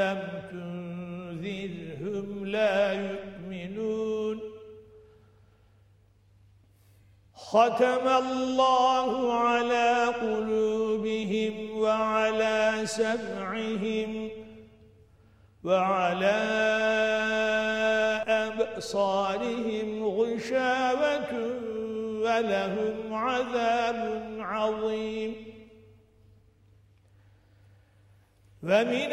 لم تنذرهم لا يؤمنون. ختم الله على قلوبهم وعلى سمعهم وعلى أبصارهم غشاوة ولهم عذاب عظيم. ومن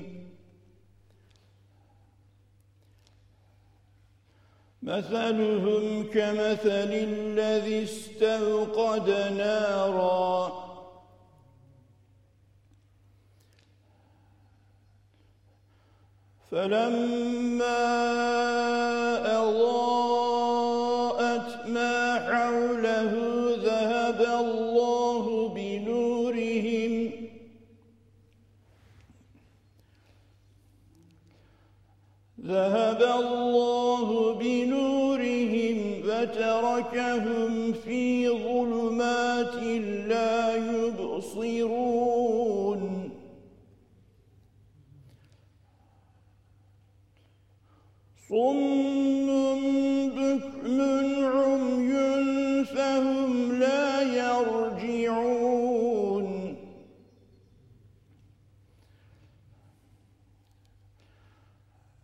مثلهم كمثل الذي استوقد ناراً. فلما أضاءت ما حوله ذهب الله بنورهم. ذهب الله فتركهم في ظلمات لا يبصرون. صم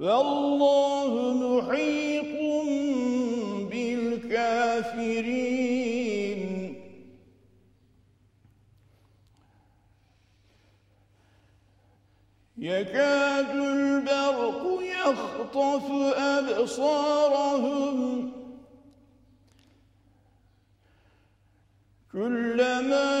والله محيط بالكافرين. يكاد البرق يخطف أبصارهم. كلما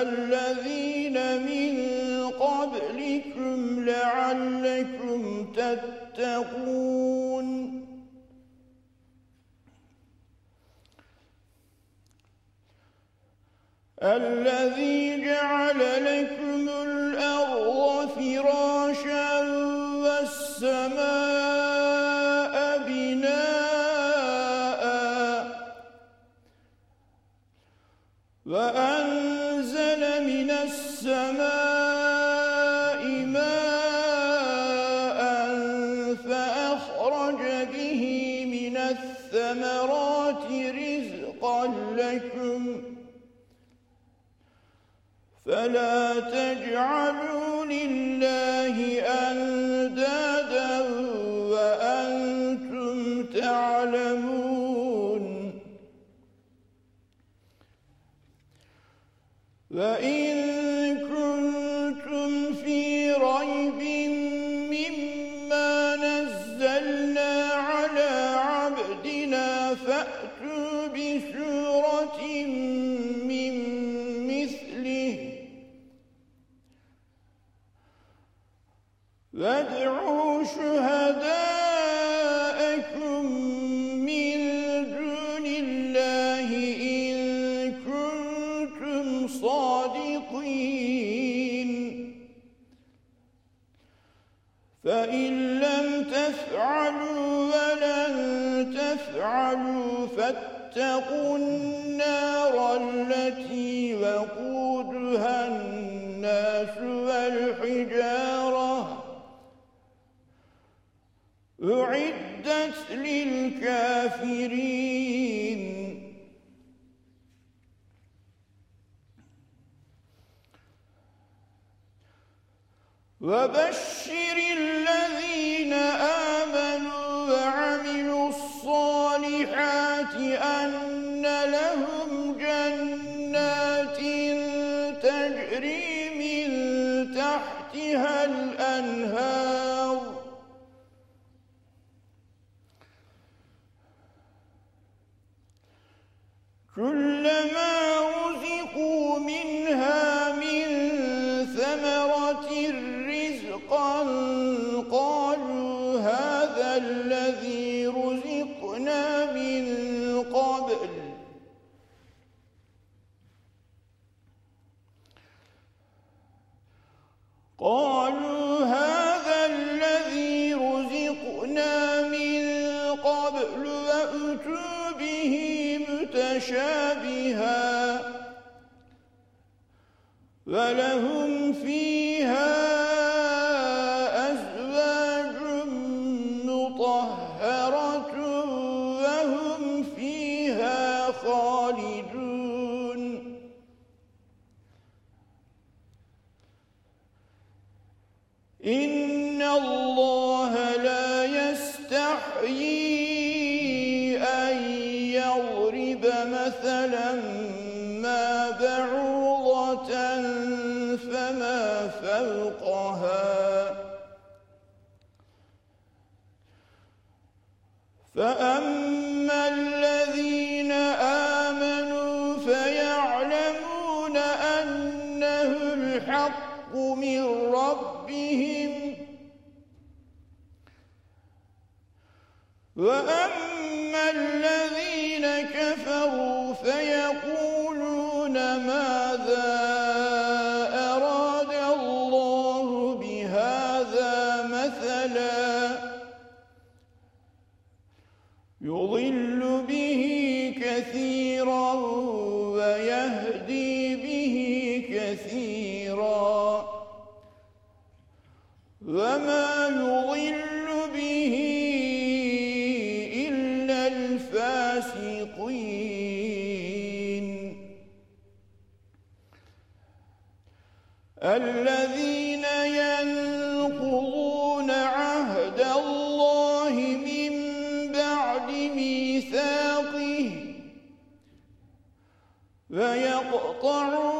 والذين من قبلكم لعلكم تتقون. الذي جعل لكم الأرض فراشا والسماء بناء وأنزل فلا تجعلوا لله أندادا وأنتم تعلمون. وإن اتقوا النار التي وقودها الناس والحجارة. أعدت للكافرين. وبشر الكافرين الفريقين الذين ينقضون عهد الله من بعد ميثاقه ويقطعون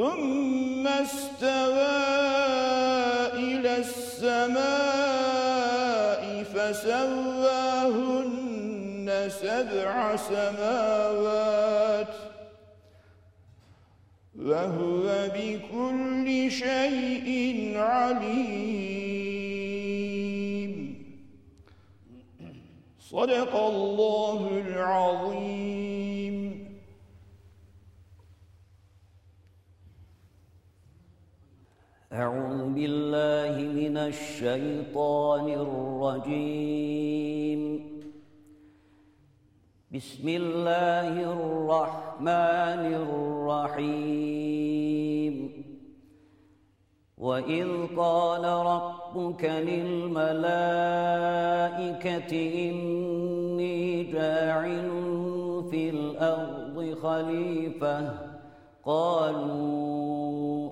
ثم استوى إلى السماء فسواهن سبع سماوات وهو بكل شيء عليم. صدق الله العظيم. أعوذ بالله من الشيطان الرجيم. بسم الله الرحمن الرحيم. وإذ قال ربك للملائكة إني جاعل في الأرض خليفة. قالوا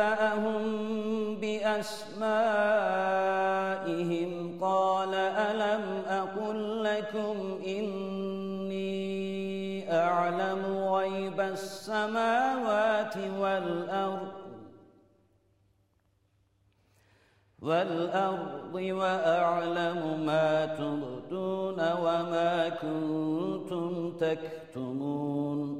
أنبأهم بأسمائهم قال ألم أقل لكم إني أعلم غيب السماوات والأرض والأرض وأعلم ما تبدون وما كنتم تكتمون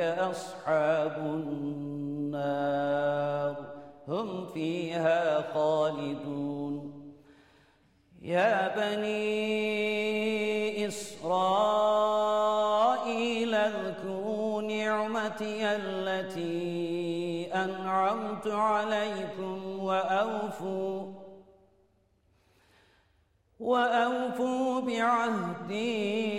أصحاب النار. هم فيها خالدون. يا بني إسرائيل اذكروا نعمتي التي أنعمت عليكم وأوفوا وأوفوا بعهدي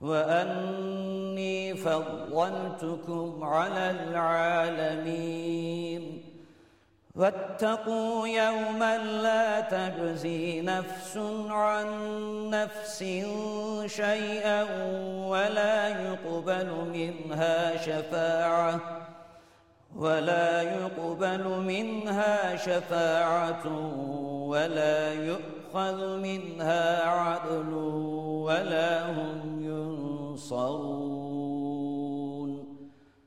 وأني فضلتكم على العالمين واتقوا يوما لا تجزي نفس عن نفس شيئا ولا يقبل منها شفاعة ولا يقبل منها شفاعة ولا يؤخذ منها عدل ولا هم ينصرون.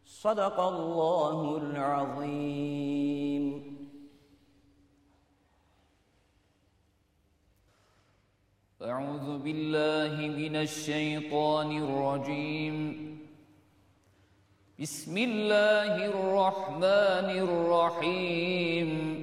صدق الله العظيم. أعوذ بالله من الشيطان الرجيم. بسم الله الرحمن الرحيم.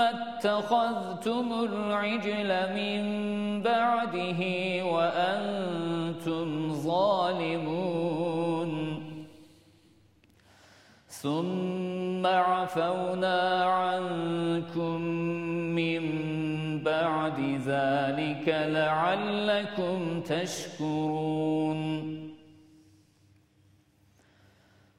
اتخذتم العجل من بعده وأنتم ظالمون. ثم عفونا عنكم من بعد ذلك لعلكم تشكرون.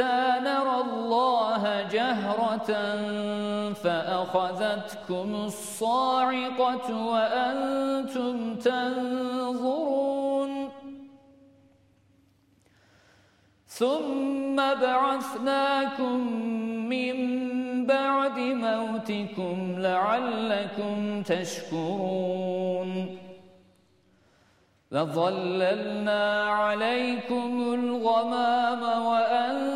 نَرَى اللَّهَ جَهْرَةً فَأَخَذَتْكُمُ الصَّاعِقَةُ وَأَنتُمْ تَنظُرُونَ. ثُمَّ بَعَثْنَاكُم مِّن بَعْدِ مَوْتِكُمْ لَعَلَّكُمْ تَشْكُرُونَ. فَظَلَّلْنَا عَلَيْكُمُ الْغَمَامَ وَأَنزَلْنَا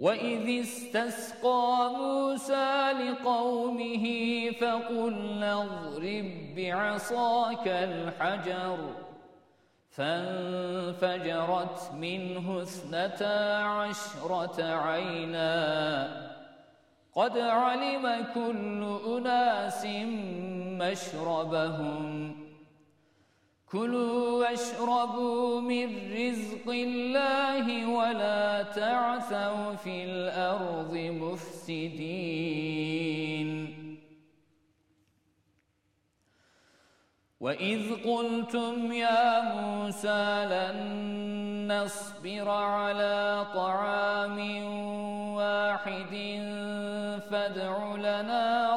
وَإِذِ اسْتَسْقَىٰ مُوسَىٰ لِقَوْمِهِ فَقُلْنَا اضْرِب بِّعَصَاكَ الْحَجَرَ فَانفَجَرَتْ مِنْهُ اثْنَتَا عَشْرَةَ عَيْنًا قَدْ عَلِمَ كُلُّ أُنَاسٍ مَّشْرَبَهُمْ كُلُوا وَاشْرَبُوا مِن رِّزْقِ اللَّهِ وَلَا تَعْثَوْا فِي الْأَرْضِ مُفْسِدِينَ. وَإِذْ قُلْتُمْ يَا مُوسَىٰ لَن نَّصْبِرَ عَلَىٰ طَعَامٍ وَاحِدٍ فَادْعُ لَنَا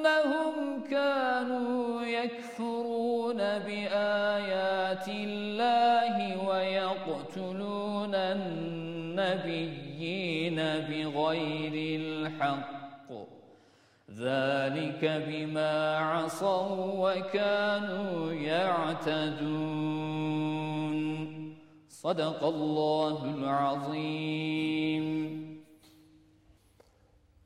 بِأَنَّهُمْ كَانُوا يَكْفُرُونَ بِآيَاتِ اللَّهِ وَيَقْتُلُونَ النَّبِيِّينَ بِغَيْرِ الْحَقِّ ۗ. ذَٰلِكَ بِمَا عَصَوا وَّكَانُوا يَعْتَدُونَ. صَدَقَ اللَّهُ الْعَظِيمُ.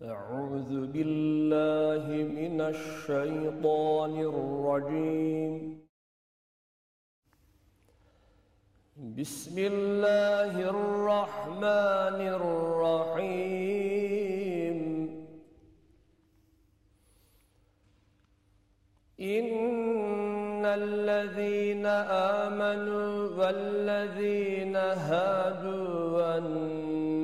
أعوذ بالله من الشيطان الرجيم. بسم الله الرحمن الرحيم. إن الذين آمنوا والذين هادوا والنصارى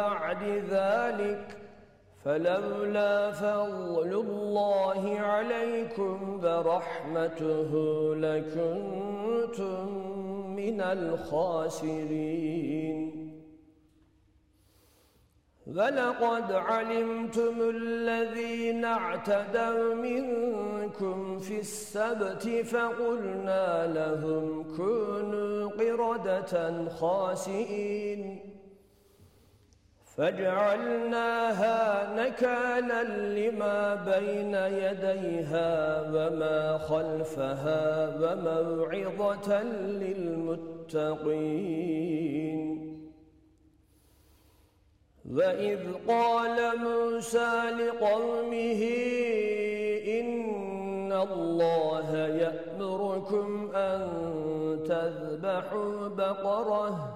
بعد ذلك فلولا فضل الله عليكم برحمته لكنتم من الخاسرين. ولقد علمتم الذين اعتدوا منكم في السبت فقلنا لهم كونوا قردة خاسئين. فجعلناها نكالا لما بين يديها وما خلفها وموعظة للمتقين. وإذ قال موسى لقومه إن الله يأمركم أن تذبحوا بقره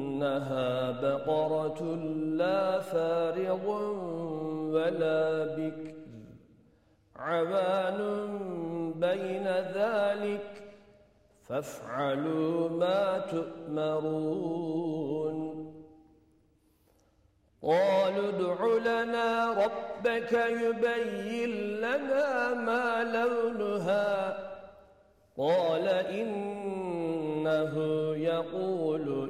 إنها بقرة لا فارغ ولا بكر عوان بين ذلك فافعلوا ما تؤمرون. قالوا ادع لنا ربك يبين لنا ما لونها. قال إنه يقول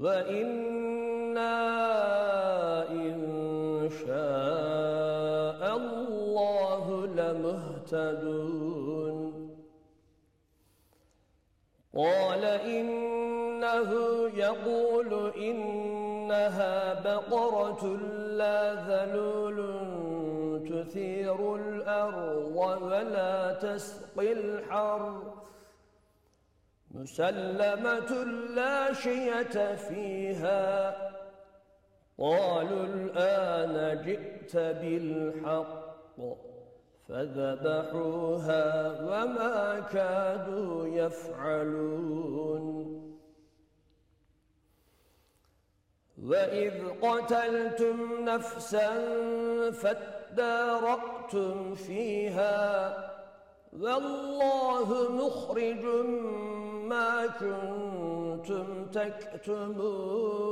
وإنا إن شاء الله لمهتدون قال إنه يقول إنها بقرة لا ذلول تثير الأرض ولا تسقي الحرث مسلمة لا شية فيها. قالوا الآن جئت بالحق فذبحوها وما كادوا يفعلون. وَإِذْ قَتَلْتُمْ نَفْسًا فَادَّارَأْتُمْ فِيهَا وَاللَّهُ مُخْرِجٌ مَا كُنْتُمْ تَكْتُمُونَ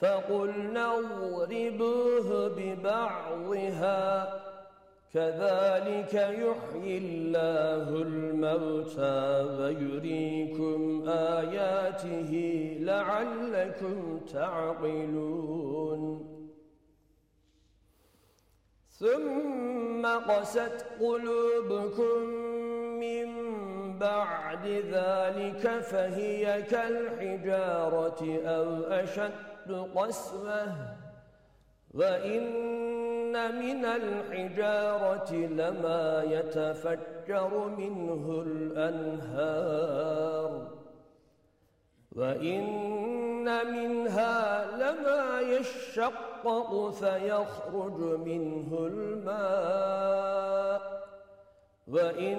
فَقُلْنَا اضْرِبُوهُ بِبَعْضِهَا كذلك يحيي الله الموتى ويريكم آياته لعلكم تعقلون ثم قست قلوبكم من بعد ذلك فهي كالحجارة أو أشد قسوة وإن من الحجارة لما يتفجر منه الأنهار. وإن منها لما يشقق فيخرج منه الماء. وإن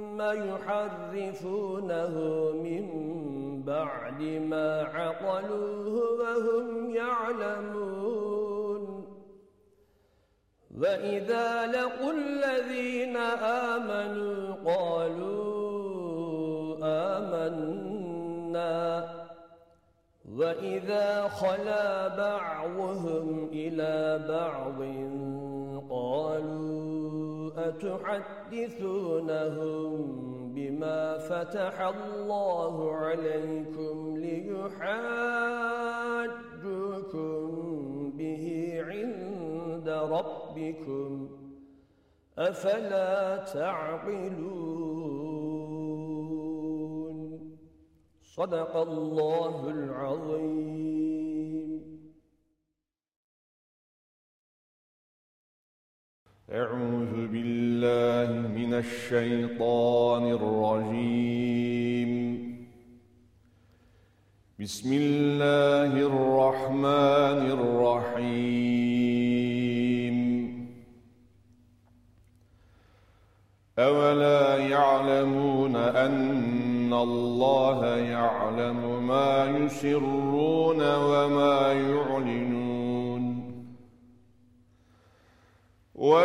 يحرفونه من بعد ما عقلوه وهم يعلمون. وإذا لقوا الذين آمنوا قالوا آمنا. وإذا خلا بعضهم إلى بعض قالوا أتحدثونهم بما فتح الله عليكم ليحاجوكم به عند ربكم أفلا تعقلون صدق الله العظيم أعوذ بالله من الشيطان الرجيم. بسم الله الرحمن الرحيم. أولا يعلمون أن الله يعلم ما يسرون وما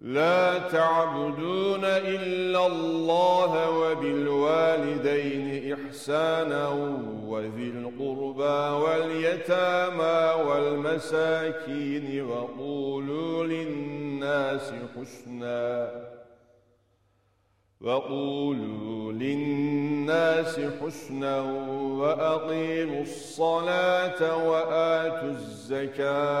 لا تعبدون إلا الله وبالوالدين إحسانا وذي القربى واليتامى والمساكين وقولوا للناس حسنا وقولوا للناس حسنا وأقيموا الصلاة وآتوا الزكاة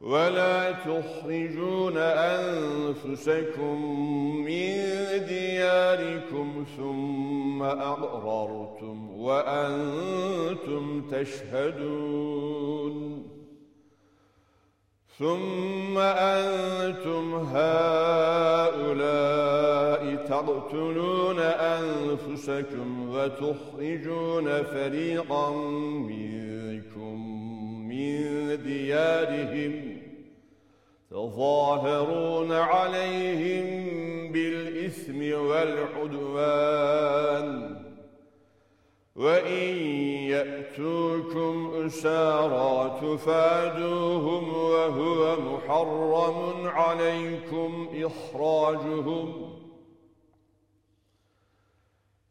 ولا تخرجون أنفسكم من دياركم ثم أقررتم وأنتم تشهدون ثم أنتم هؤلاء تقتلون أنفسكم وتخرجون فريقا منكم من ديارهم تظاهرون عليهم بالإثم والعدوان. وإن يأتوكم أسارى تفادوهم وهو محرم عليكم إخراجهم.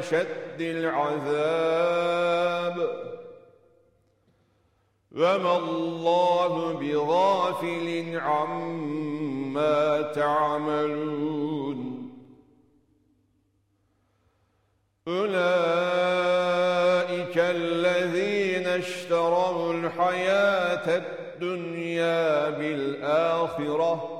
أشد العذاب وما الله بغافل عما تعملون أولئك الذين اشتروا الحياة الدنيا بالآخرة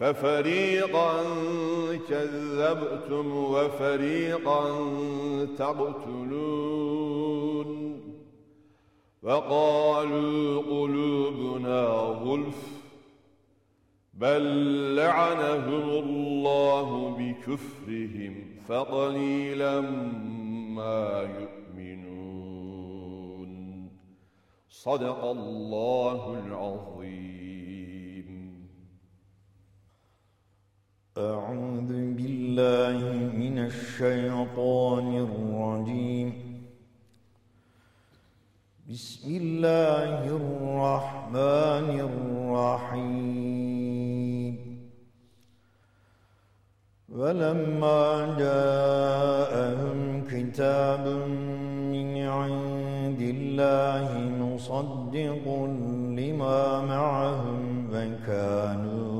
ففريقا كذبتم وفريقا تقتلون وقالوا قلوبنا غلف بل لعنهم الله بكفرهم فقليلا ما يؤمنون صدق الله العظيم أعوذ بالله من الشيطان الرجيم. بسم الله الرحمن الرحيم. ولما جاءهم كتاب من عند الله مصدق لما معهم فكانوا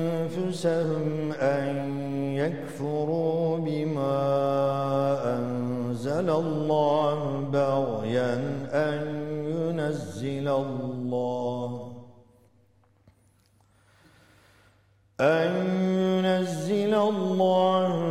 أنفسهم أن يكفروا بما أنزل الله بغيا أن ينزل الله أن ينزل الله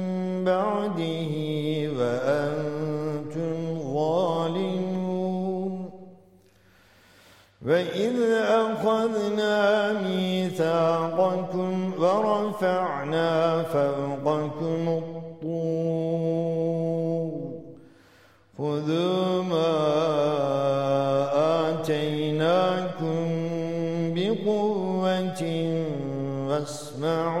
بعده وأنتم ظالمون. وإذ أخذنا ميثاقكم ورفعنا فوقكم الطور. خذوا ما آتيناكم بقوة واسمعوا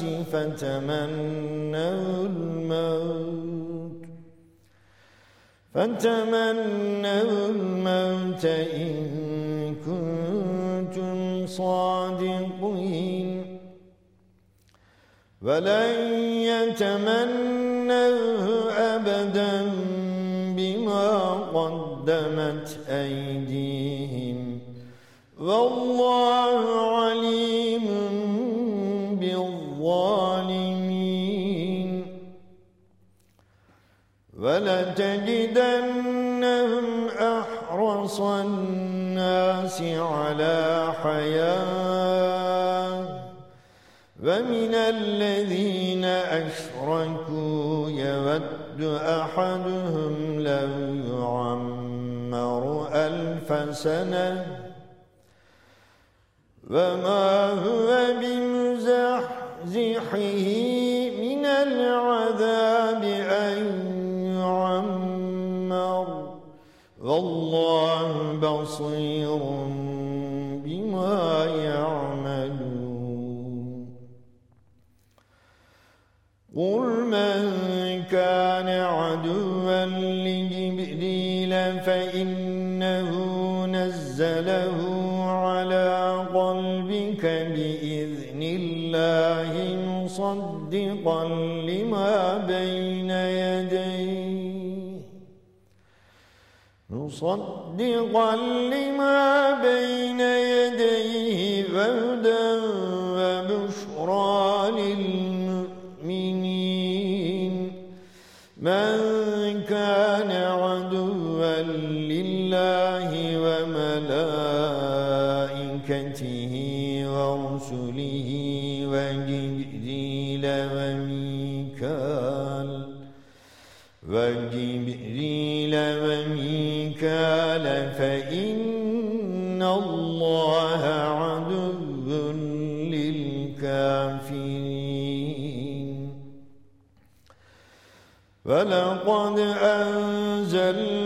الناس فتمنوا الموت. فتمنوا الموت إن كنتم صادقين. ولن يتمنوه أبدا بما قدمت أيديهم. والله عليم ولتجدنهم أحرص الناس على حياة. ومن الذين أشركوا يود أحدهم لو يعمر ألف سنة. وما هو بمزحزحه من العذاب بصير بما يعملون قل من كان عدوا لجبريل فإنه نزله على قلبك بإذن الله مصدقا لما بين يديه مصدقا لما بين يديه ولقد أنزلنا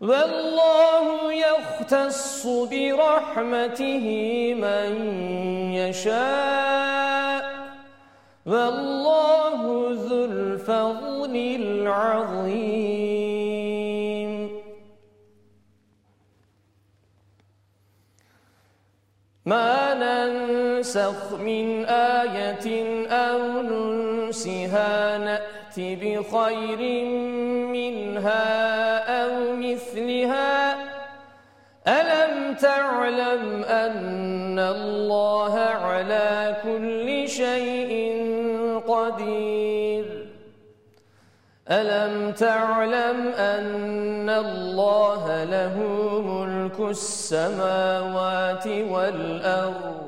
والله يختص برحمته من يشاء. والله ذو الفضل العظيم. ما ننسخ من آية أو ننسها نأت بخير منها أو مثلها؟ ألم تعلم أن الله على كل شيء قدير؟ ألم تعلم أن الله له ملك السماوات والأرض؟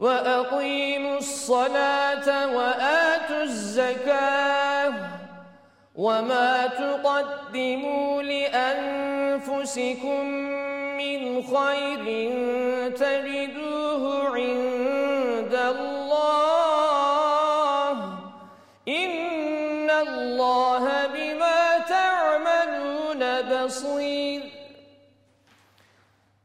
وأقيموا الصلاة وآتوا الزكاة وما تقدموا لأنفسكم من خير تجدوه عند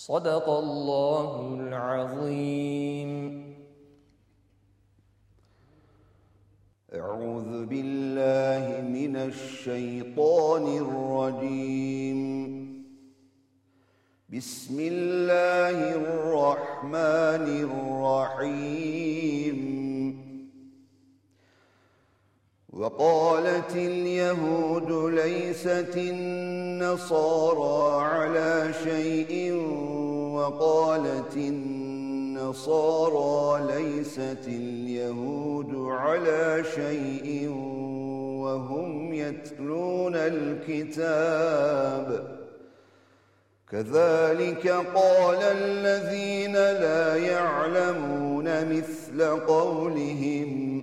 صدق الله العظيم أعوذ بالله من الشيطان الرجيم بسم الله الرحمن الرحيم وقالت اليهود ليست النصارى على شيء وقالت النصارى ليست اليهود على شيء وهم يتلون الكتاب. كذلك قال الذين لا يعلمون مثل قولهم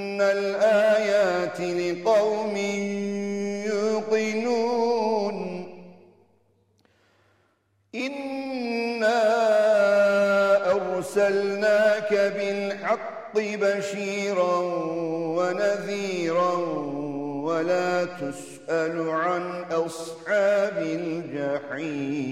الآيات لقوم يوقنون إنا أرسلناك بالحق بشيرا ونذيرا ولا تسأل عن أصحاب الجحيم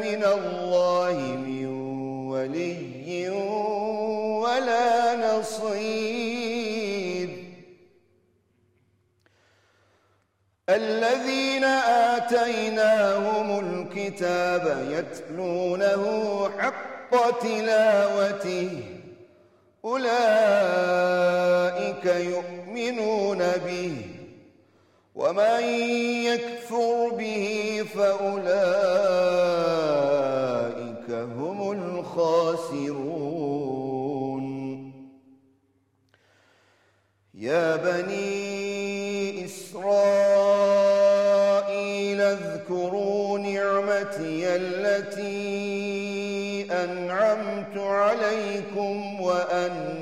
من الله من ولي ولا نصير. الذين آتيناهم الكتاب يتلونه حق تلاوته أولئك يؤمنون به. ومن يكفر به فأولئك هم الخاسرون. يا بني إسرائيل اذكروا نعمتي التي أنعمت عليكم وأني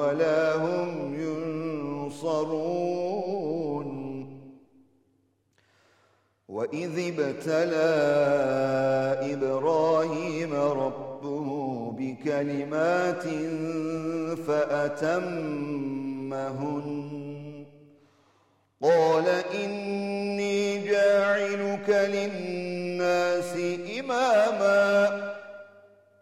ولا هم ينصرون. وإذ ابتلى إبراهيم ربه بكلمات فأتمهن. قال إني جاعلك للناس إماما.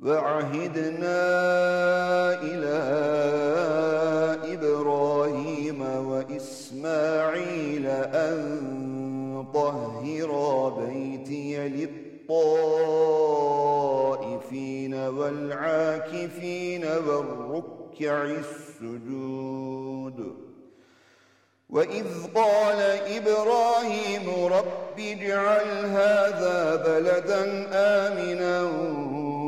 وعهدنا إلى إبراهيم وإسماعيل أن طهر بيتي للطائفين والعاكفين والركع السجود. وإذ قال إبراهيم رب اجعل هذا بلدا آمنا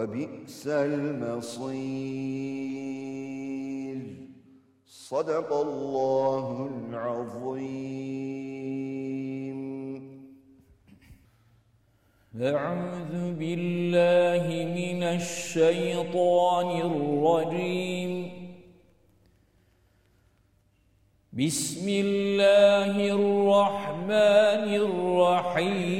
وبئس المصير. صدق الله العظيم. أعوذ بالله من الشيطان الرجيم. بسم الله الرحمن الرحيم.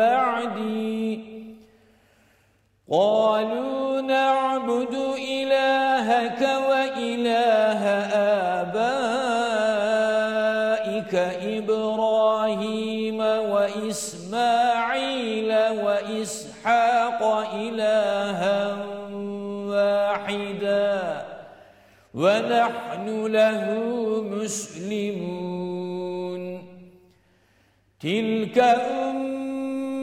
بعدي. قالوا نعبد إلهك وإله آبائك إبراهيم وإسماعيل وإسحاق إلها واحدا ونحن له مسلمون. تلك أمة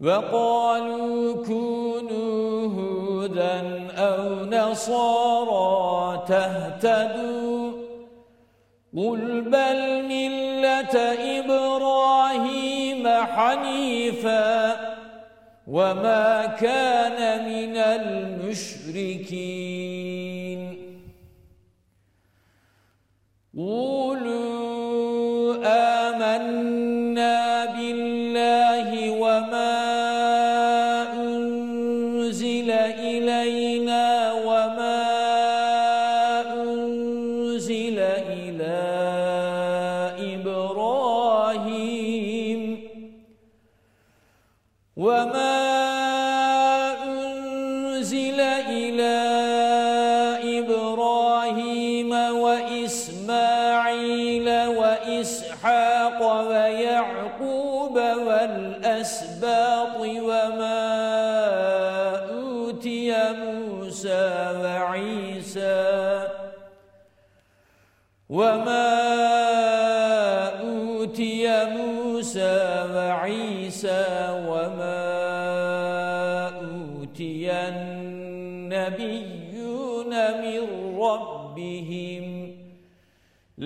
وقالوا كونوا هودا أو نصارى تهتدوا قل بل ملة إبراهيم حنيفاً وما كان من المشركين. قولوا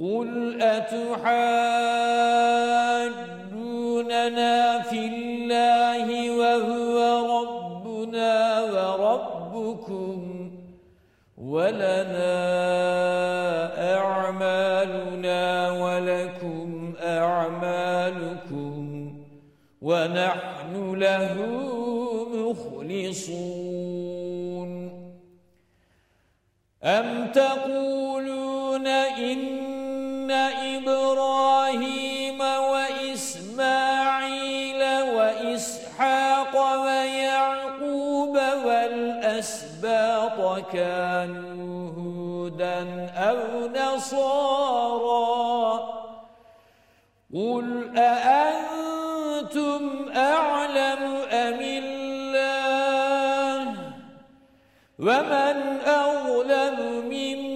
قل أتحاجوننا في الله وهو ربنا وربكم ولنا أعمالنا ولكم أعمالكم ونحن له مخلصون أم تقولون إن إبراهيم وإسماعيل وإسحاق ويعقوب والأسباط هودا أو نصارا. قل أأنتم أعلم أم الله؟ ومن أظلم ممن